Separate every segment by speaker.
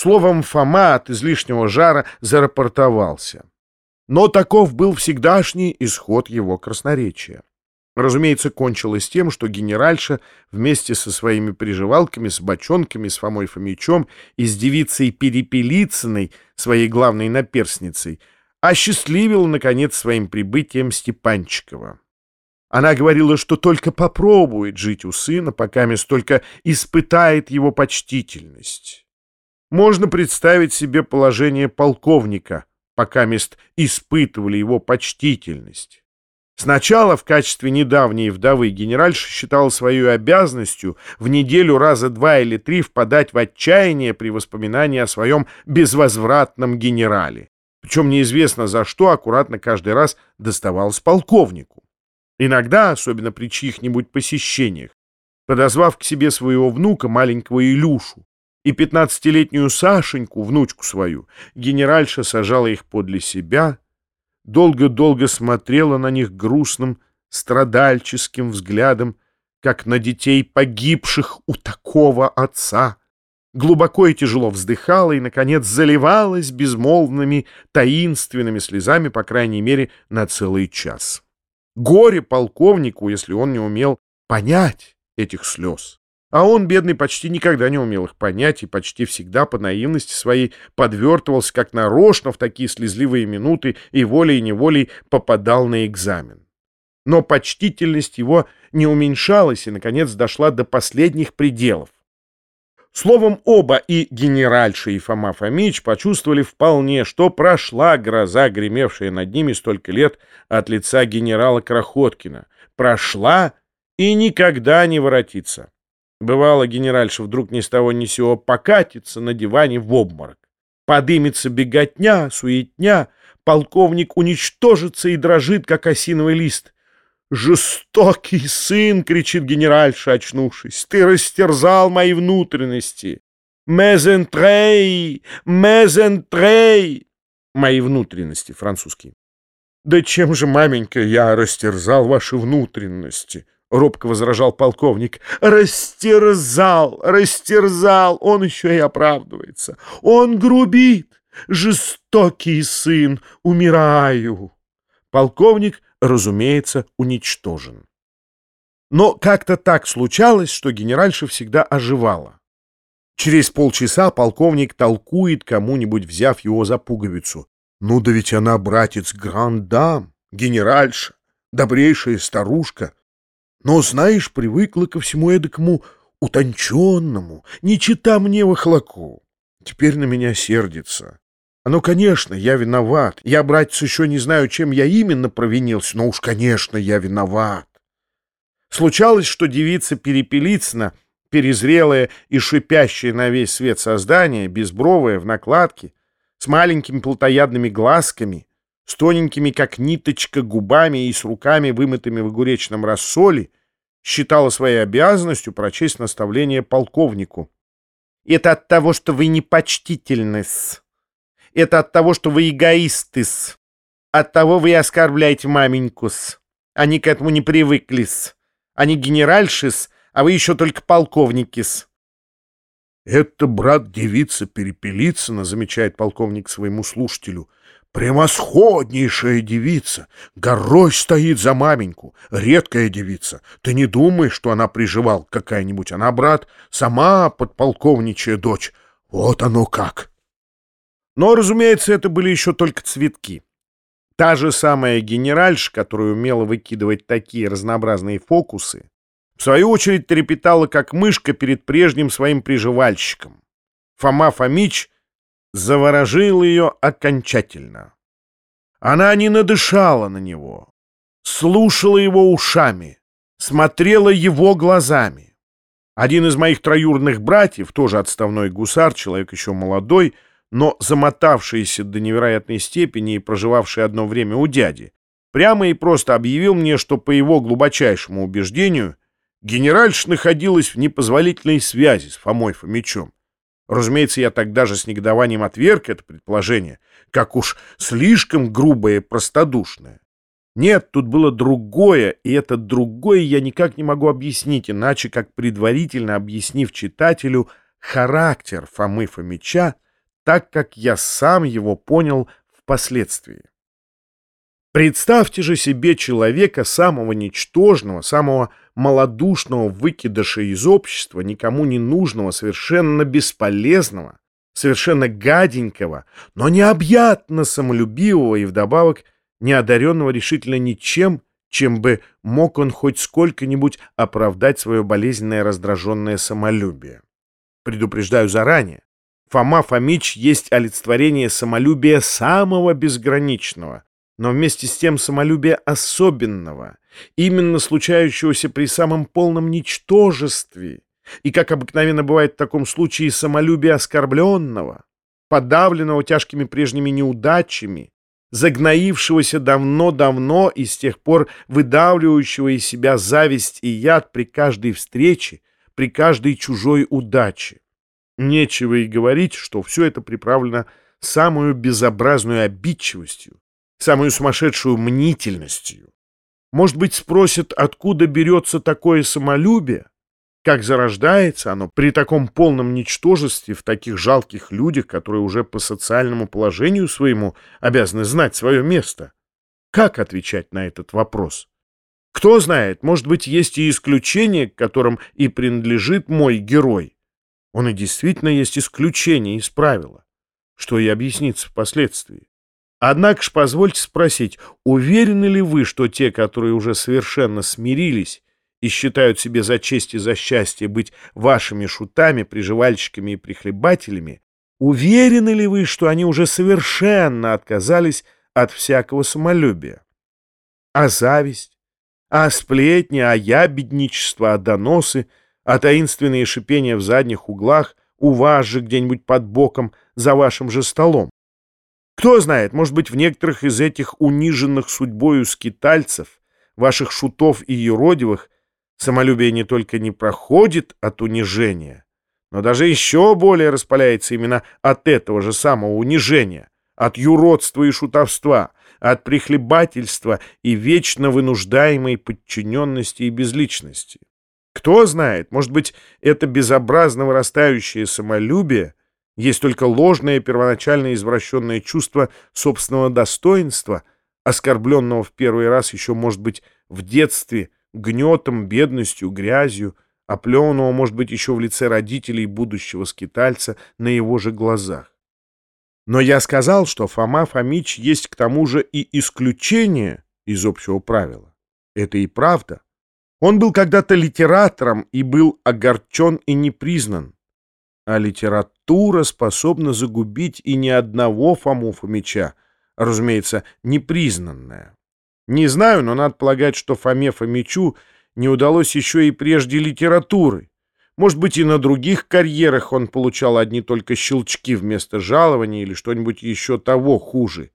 Speaker 1: Словом, Фома от излишнего жара зарапортовался. Но таков был всегдашний исход его красноречия. Разумеется, кончилось тем, что генеральша вместе со своими приживалками, с бочонками, с Фомой Фомичом и с девицей Перепелицыной, своей главной наперсницей, осчастливила, наконец, своим прибытием Степанчикова. Она говорила, что только попробует жить у сына, пока только испытает его почтительность. Можно представить себе положение полковника, пока мест испытывали его почтительность. Сначала в качестве недавней вдовы генеральша считал свою обязанностью в неделю раза два или три впадать в отчаяние при воспоминании о своем безвозвратном генерале. Причем неизвестно за что аккуратно каждый раз доставалось полковнику. Иногда, особенно при чьих-нибудь посещениях, подозвав к себе своего внука, маленького Илюшу, и пятнадцатилетнюю Сашеньку, внучку свою, генеральша сажала их подле себя — долго-долго смотрела на них грустным, страдальческим взглядом, как на детей погибших у такого отца, глубоко и тяжело вздыхала и, наконец, заливалась безмолвными, таинственными слезами, по крайней мере, на целый час. Горе полковнику, если он не умел понять этих слез. А он, бедный, почти никогда не умел их понять и почти всегда по наивности своей подвертывался как нарочно в такие слезливые минуты и волей-неволей попадал на экзамен. Но почтительность его не уменьшалась и, наконец, дошла до последних пределов. Словом, оба, и генеральша, и Фома Фомич, почувствовали вполне, что прошла гроза, гремевшая над ними столько лет от лица генерала Крохоткина. Прошла и никогда не воротится. Бывало, генеральша вдруг ни с того ни сего покатится на диване в обморок. Подымется беготня, суетня, полковник уничтожится и дрожит, как осиновый лист. «Жестокий сын!» — кричит генеральша, очнувшись. «Ты растерзал мои внутренности!» «Мезентрей! Мезентрей!» Мои внутренности, французский. «Да чем же, маменька, я растерзал ваши внутренности?» — робко возражал полковник. «Растерзал, растерзал! Он еще и оправдывается! Он грубит! Жестокий сын! Умираю!» Полковник, разумеется, уничтожен. Но как-то так случалось, что генеральша всегда оживала. Через полчаса полковник толкует кому-нибудь, взяв его за пуговицу. «Ну да ведь она, братец, грандам, генеральша, добрейшая старушка» но, знаешь, привыкла ко всему эдакому утонченному, не чита мне вахлаку. Теперь на меня сердится. Ну, конечно, я виноват. Я, братец, еще не знаю, чем я именно провинился, но уж, конечно, я виноват. Случалось, что девица Перепелицына, перезрелая и шипящая на весь свет создание, безбровая, в накладке, с маленькими плотоядными глазками, с тоненькими, как ниточка, губами и с руками, вымытыми в огуречном рассоле, считала своей обязанностью прочесть наставление полковнику. «Это от того, что вы непочтительны-с. Это от того, что вы эгоисты-с. От того вы оскорбляете маменьку-с. Они к этому не привыкли-с. Они генеральши-с, а вы еще только полковники-с». «Это брат девица Перепелицына», — замечает полковник своему слушателю, — Превосходнейшая девица, горой стоит за маменьку, редкая девица. Ты не думаешь, что она приживал какая-нибудь, она, брат, сама подполковничья дочь. Вот оно как. Но, разумеется, это были еще только цветки. Та же самая генеральша, которая умела выкидывать такие разнообразные фокусы, в свою очередь трепетала, как мышка перед прежним своим приживальщиком. Фома Фомич — заворожил ее окончательно. Она не надышала на него, слушала его ушами, смотрела его глазами. Один из моих троюродных братьев, тоже отставной гусар, человек еще молодой, но замотавшийся до невероятной степени и проживавший одно время у дяди, прямо и просто объявил мне, что по его глубочайшему убеждению генеральш находилась в непозволительной связи с Фомой Фомичом. Разумеется, я тогда же с негодованием отверг это предположение, как уж слишком грубое и простодушное. Нет, тут было другое, и это другое я никак не могу объяснить, иначе как предварительно объяснив читателю характер Фомы Фомича, так, как я сам его понял впоследствии. Представьте же себе человека самого ничтожного, самого малодушного выкидыша из общества, никому не нужного, совершенно бесполезного, совершенно гаденького, но необъятно самолюбивого и вдобавок неодаренного решительно ничем, чем бы мог он хоть сколько-нибудь оправдать свое болезненное раздраженное самолюбие. Предупреждаю заранее, Фома Фомич есть олицетворение самолюбия самого безграничного, но вместе с тем самолюбия особенного, именно случающегося при самом полном ничтожестве, и, как обыкновенно бывает в таком случае, самолюбия оскорбленного, подавленного тяжкими прежними неудачами, загноившегося давно-давно и с тех пор выдавливающего из себя зависть и яд при каждой встрече, при каждой чужой удаче. Нечего и говорить, что все это приправлено самую безобразную обидчивостью, самую сумасшедшую мнительностью. Может быть, спросят, откуда берется такое самолюбие? Как зарождается оно при таком полном ничтожестве в таких жалких людях, которые уже по социальному положению своему обязаны знать свое место? Как отвечать на этот вопрос? Кто знает, может быть, есть и исключения, к которым и принадлежит мой герой. Он и действительно есть исключение из правила, что и объяснится впоследствии. Однако ж позвольте спросить, уверены ли вы, что те, которые уже совершенно смирились и считают себе за честь и за счастье быть вашими шутами, приживальщиками и прихлебателями, уверены ли вы, что они уже совершенно отказались от всякого самолюбия? А зависть, а сплетни, а ябедничество, а доносы, а таинственные шипения в задних углах, у вас же где-нибудь под боком, за вашим же столом. Кто знает, может быть, в некоторых из этих униженных судьбою скитальцев, ваших шутов и юродивых, Самолюбие не только не проходит от унижения, но даже еще более распаляется именно от этого же самого унижения, от юродства и шутовства, от прихлебательства и вечно вынуждаемой подчиненности и безличности. Кто знает, может быть, это безобразно вырастающее самолюбие есть только ложное первоначально извращенное чувство собственного достоинства, оскорбленного в первый раз еще, может быть, в детстве, гнетом, бедностью, грязью, опленного, может быть, еще в лице родителей будущего скитальца на его же глазах. Но я сказал, что Фома Фомич есть к тому же и исключение из общего правила. Это и правда. Он был когда-то литератором и был огорчен и не признан. А литература способна загубить и ни одного Фому Фомича, разумеется, непризнанная. Не знаю, но надо полагать, что Фоме Фомичу не удалось еще и прежде литературы. Может быть, и на других карьерах он получал одни только щелчки вместо жалования или что-нибудь еще того хуже.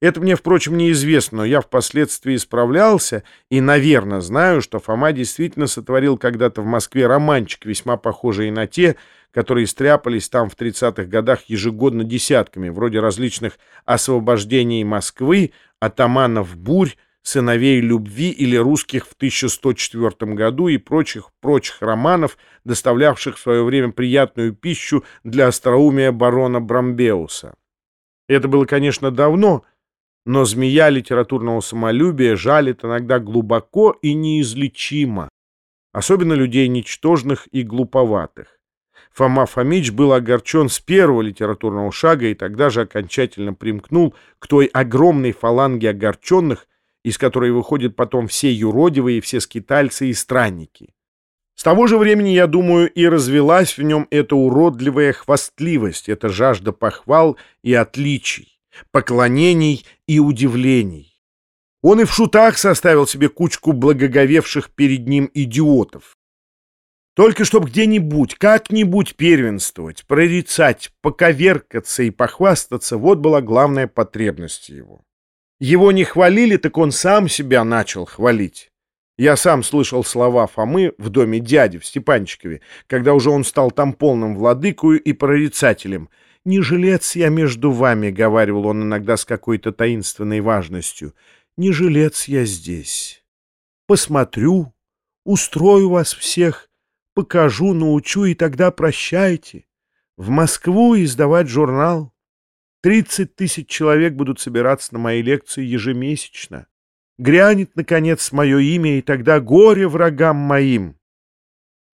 Speaker 1: Это мне, впрочем, неизвестно, но я впоследствии справлялся и, наверное, знаю, что Фома действительно сотворил когда-то в Москве романчик, весьма похожий на те, которые стряпались там в 30-х годах ежегодно десятками, вроде различных освобождений Москвы, атаманов бурь, сыновей любви или русских в 1104 году и прочих-прочих романов, доставлявших в свое время приятную пищу для остроумия барона Брамбеуса. Это было, конечно, давно, но змея литературного самолюбия жалит иногда глубоко и неизлечимо, особенно людей ничтожных и глуповатых. Фома Фомич был огорчен с первого литературного шага и тогда же окончательно примкнул к той огромной фаланге огорченных, из которой выходят потом все юродивые, все скитальцы и странники. С того же времени, я думаю, и развелась в нем эта уродливая хвастливость, эта жажда похвал и отличий, поклонений и удивлений. Он и в шутах составил себе кучку благоговевших перед ним идиотов. Только чтоб где-нибудь, как-нибудь первенствовать, прорицать, поковеркаться и похвастаться, вот была главная потребность его. Его не хвалили, так он сам себя начал хвалить. Я сам слышал слова Фомы в доме дяди в Степанчикове, когда уже он стал там полным владыкою и прорицателем. «Не жилец я между вами», — говаривал он иногда с какой-то таинственной важностью, — «не жилец я здесь. Посмотрю, устрою вас всех» покажу, научу, и тогда прощайте. в Москву издавать журнал. Тридцать тысяч человек будут собираться на мои лекции ежемесячно. Грянет, наконец, мое имя, и тогда горе врагам моим.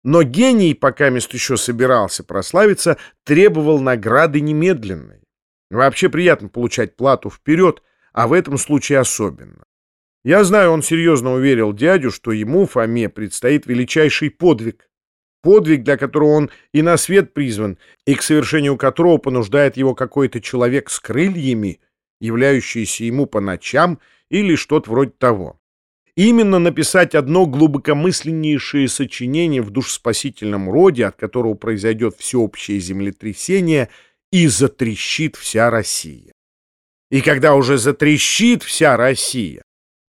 Speaker 1: Но гений, пока мест еще собирался прославиться, требовал награды немедленной. Вообще приятно получать плату вперед, а в этом случае особенно. Я знаю, он серьезно уверил дядю, что ему, Фоме, предстоит величайший подвиг. Подвиг, для которого он и на свет призван, и к совершению которого понуждает его какой-то человек с крыльями, являющийся ему по ночам или что-то вроде того. Именно написать одно глубокомысленнейшее сочинение в душспасительном роде, от которого произойдет всеобщее землетрясение, и затрещит вся Россия. И когда уже затрещит вся Россия,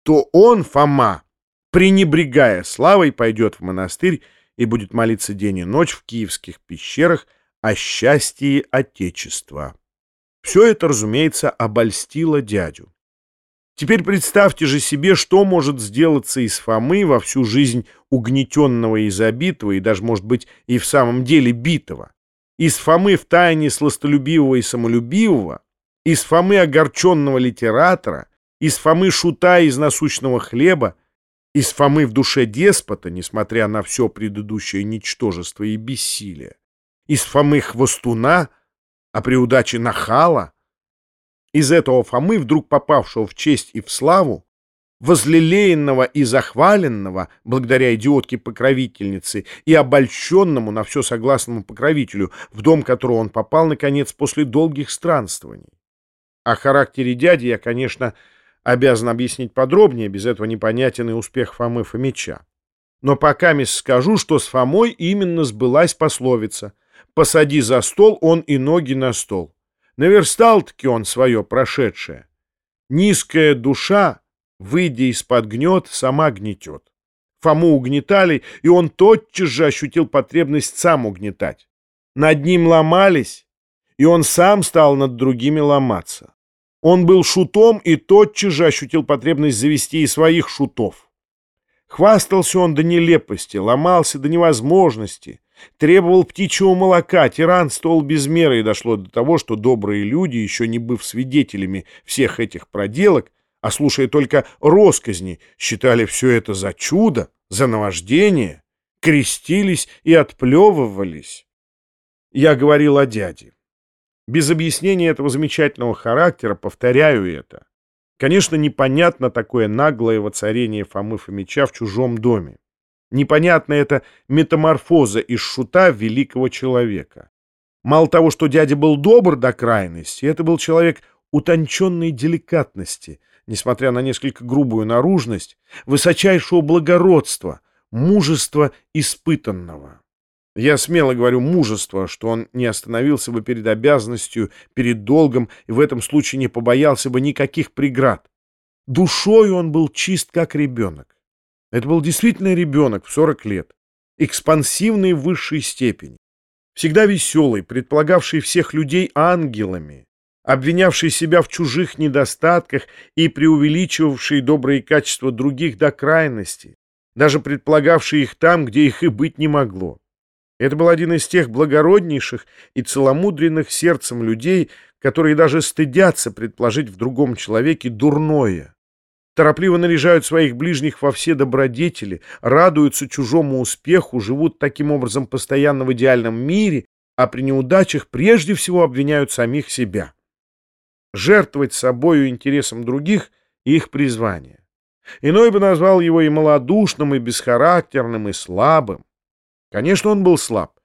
Speaker 1: то он, Фома, пренебрегая славой, пойдет в монастырь и будет молиться день и ночь в киевских пещерах о счастье Отечества. Все это, разумеется, обольстило дядю. Теперь представьте же себе, что может сделаться из Фомы во всю жизнь угнетенного и забитого, и даже, может быть, и в самом деле битого. Из Фомы в тайне сластолюбивого и самолюбивого, из Фомы огорченного литератора, из Фомы шута из насущного хлеба, из Фомы в душе деспота, несмотря на все предыдущее ничтожество и бессилие, из Фомы хвостуна, а при удаче нахала, из этого Фомы, вдруг попавшего в честь и в славу, возлелеянного и захваленного, благодаря идиотке-покровительнице, и обольщенному на все согласному покровителю, в дом которого он попал, наконец, после долгих странствований. О характере дяди я, конечно, обязан объяснить подробнее, без этого непонятен и успех Фомы Фомича. Но пока мисс скажу, что с Фомой именно сбылась пословица «Посади за стол, он и ноги на стол». Наверстал-таки он свое прошедшее. Низкая душа, выйдя из-под гнет, сама гнетет. Фому угнетали, и он тотчас же ощутил потребность сам угнетать. Над ним ломались, и он сам стал над другими ломаться. Он был шутом и тотчас же ощутил потребность завести и своих шутов. Хвастался он до нелепости, ломался до невозможности, Требовал птичьего молока, тиранствовал без меры, и дошло до того, что добрые люди, еще не быв свидетелями всех этих проделок, а слушая только росказни, считали все это за чудо, за наваждение, крестились и отплевывались. Я говорил о дяде. Без объяснения этого замечательного характера повторяю это. Конечно, непонятно такое наглое воцарение Фомы Фомича в чужом доме. Непонятна эта метаморфоза из шута великого человека. Мало того, что дядя был добр до крайности, это был человек утонченной деликатности, несмотря на несколько грубую наружность, высочайшего благородства, мужества испытанного. Я смело говорю мужество, что он не остановился бы перед обязанностью, перед долгом, и в этом случае не побоялся бы никаких преград. Душой он был чист, как ребенок. Это был действительно ребенок в 40 лет, экспансивный в высшей степени, всегда веселый, предполагавший всех людей ангелами, обвинявший себя в чужих недостатках и преувеличивавший добрые качества других до крайности, даже предполагавший их там, где их и быть не могло. Это был один из тех благороднейших и целомудренных сердцем людей, которые даже стыдятся предположить в другом человеке дурное, торопливо наряжают своих ближних во все добродетели, радуются чужому успеху, живут таким образом постоянно в идеальном мире, а при неудачах прежде всего обвиняют самих себя. Жертвовать собою интересом других — их призвание. Иной бы назвал его и малодушным, и бесхарактерным, и слабым. Конечно, он был слаб,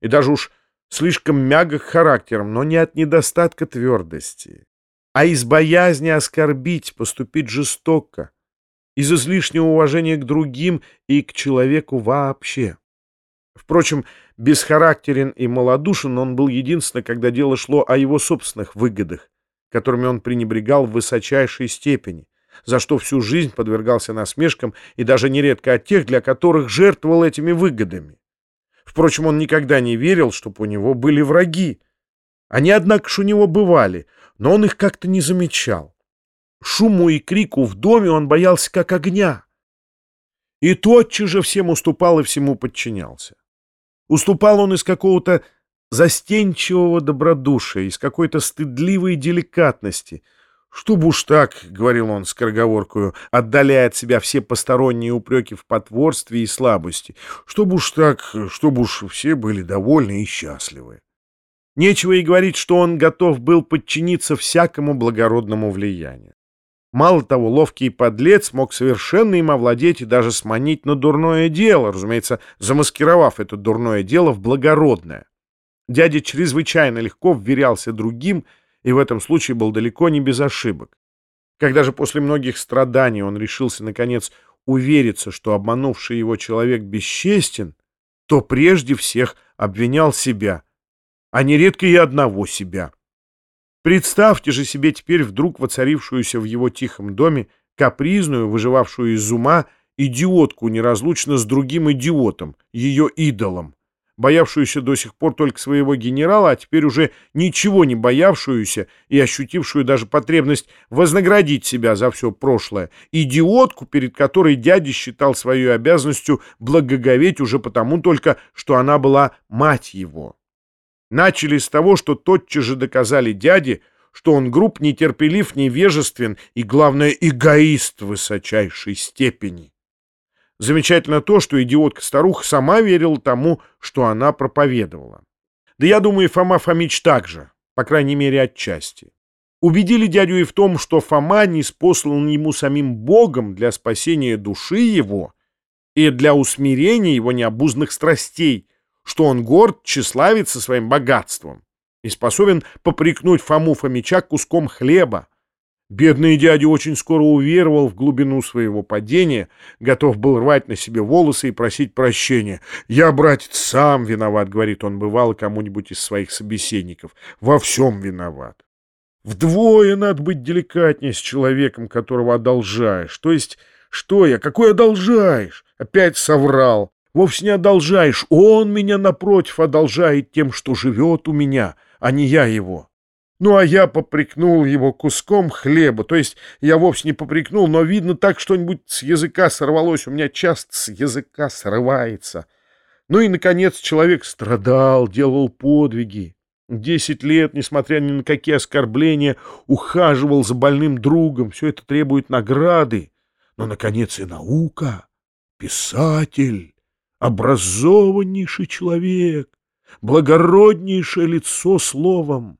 Speaker 1: и даже уж слишком мягок характером, но не от недостатка твердости а из боязни оскорбить, поступить жестоко, из излишнего уважения к другим и к человеку вообще. Впрочем, бесхарактерен и малодушен он был единственно, когда дело шло о его собственных выгодах, которыми он пренебрегал в высочайшей степени, за что всю жизнь подвергался насмешкам и даже нередко от тех, для которых жертвовал этими выгодами. Впрочем, он никогда не верил, чтобы у него были враги. Они, однако, ж у него бывали — но он их как-то не замечал. Шуму и крику в доме он боялся как огня. И тотчас же всем уступал и всему подчинялся. Уступал он из какого-то застенчивого добродушия, из какой-то стыдливой деликатности. «Чтоб уж так, — говорил он скороговоркою, отдаляя от себя все посторонние упреки в потворстве и слабости, — чтоб уж так, чтоб уж все были довольны и счастливы». Нечего и говорить, что он готов был подчиниться всякому благородному влиянию. Мало того, ловкий подлец мог совершенно им овладеть и даже сманить на дурное дело, разумеется, замаскировав это дурное дело в благородное. Дядя чрезвычайно легко вверялся другим и в этом случае был далеко не без ошибок. Когда же после многих страданий он решился, наконец, увериться, что обманувший его человек бесчестен, то прежде всех обвинял себя, а нередко и одного себя. Представьте же себе теперь вдруг воцарившуюся в его тихом доме капризную, выживавшую из ума, идиотку неразлучно с другим идиотом, ее идолом, боявшуюся до сих пор только своего генерала, а теперь уже ничего не боявшуюся и ощутившую даже потребность вознаградить себя за все прошлое, идиотку, перед которой дядя считал своей обязанностью благоговеть уже потому только, что она была мать его. Начали с того, что тотчас же доказали дяде, что он груб, нетерпелив, невежествен и, главное, эгоист высочайшей степени. Замечательно то, что идиотка-старуха сама верила тому, что она проповедовала. Да я думаю, Фома Фомич также, по крайней мере, отчасти. Убедили дядю и в том, что Фома не спослан ему самим Богом для спасения души его и для усмирения его необузных страстей, что он горд, тщеславится своим богатством и способен попрекнуть Фому Фомича куском хлеба. Бедный дядя очень скоро уверовал в глубину своего падения, готов был рвать на себе волосы и просить прощения. «Я, братец, сам виноват», — говорит он, бывало кому-нибудь из своих собеседников. «Во всем виноват». Вдвое надо быть деликатнее с человеком, которого одолжаешь. То есть, что я, какой одолжаешь? Опять соврал. Вовсе не одолжаешь. Он меня, напротив, одолжает тем, что живет у меня, а не я его. Ну, а я попрекнул его куском хлеба. То есть я вовсе не попрекнул, но видно так что-нибудь с языка сорвалось. У меня часто с языка срывается. Ну и, наконец, человек страдал, делал подвиги. Десять лет, несмотря ни на какие оскорбления, ухаживал за больным другом. Все это требует награды. Но, наконец, и наука. Писатель образованнейший человек, благороднейшее лицо словом.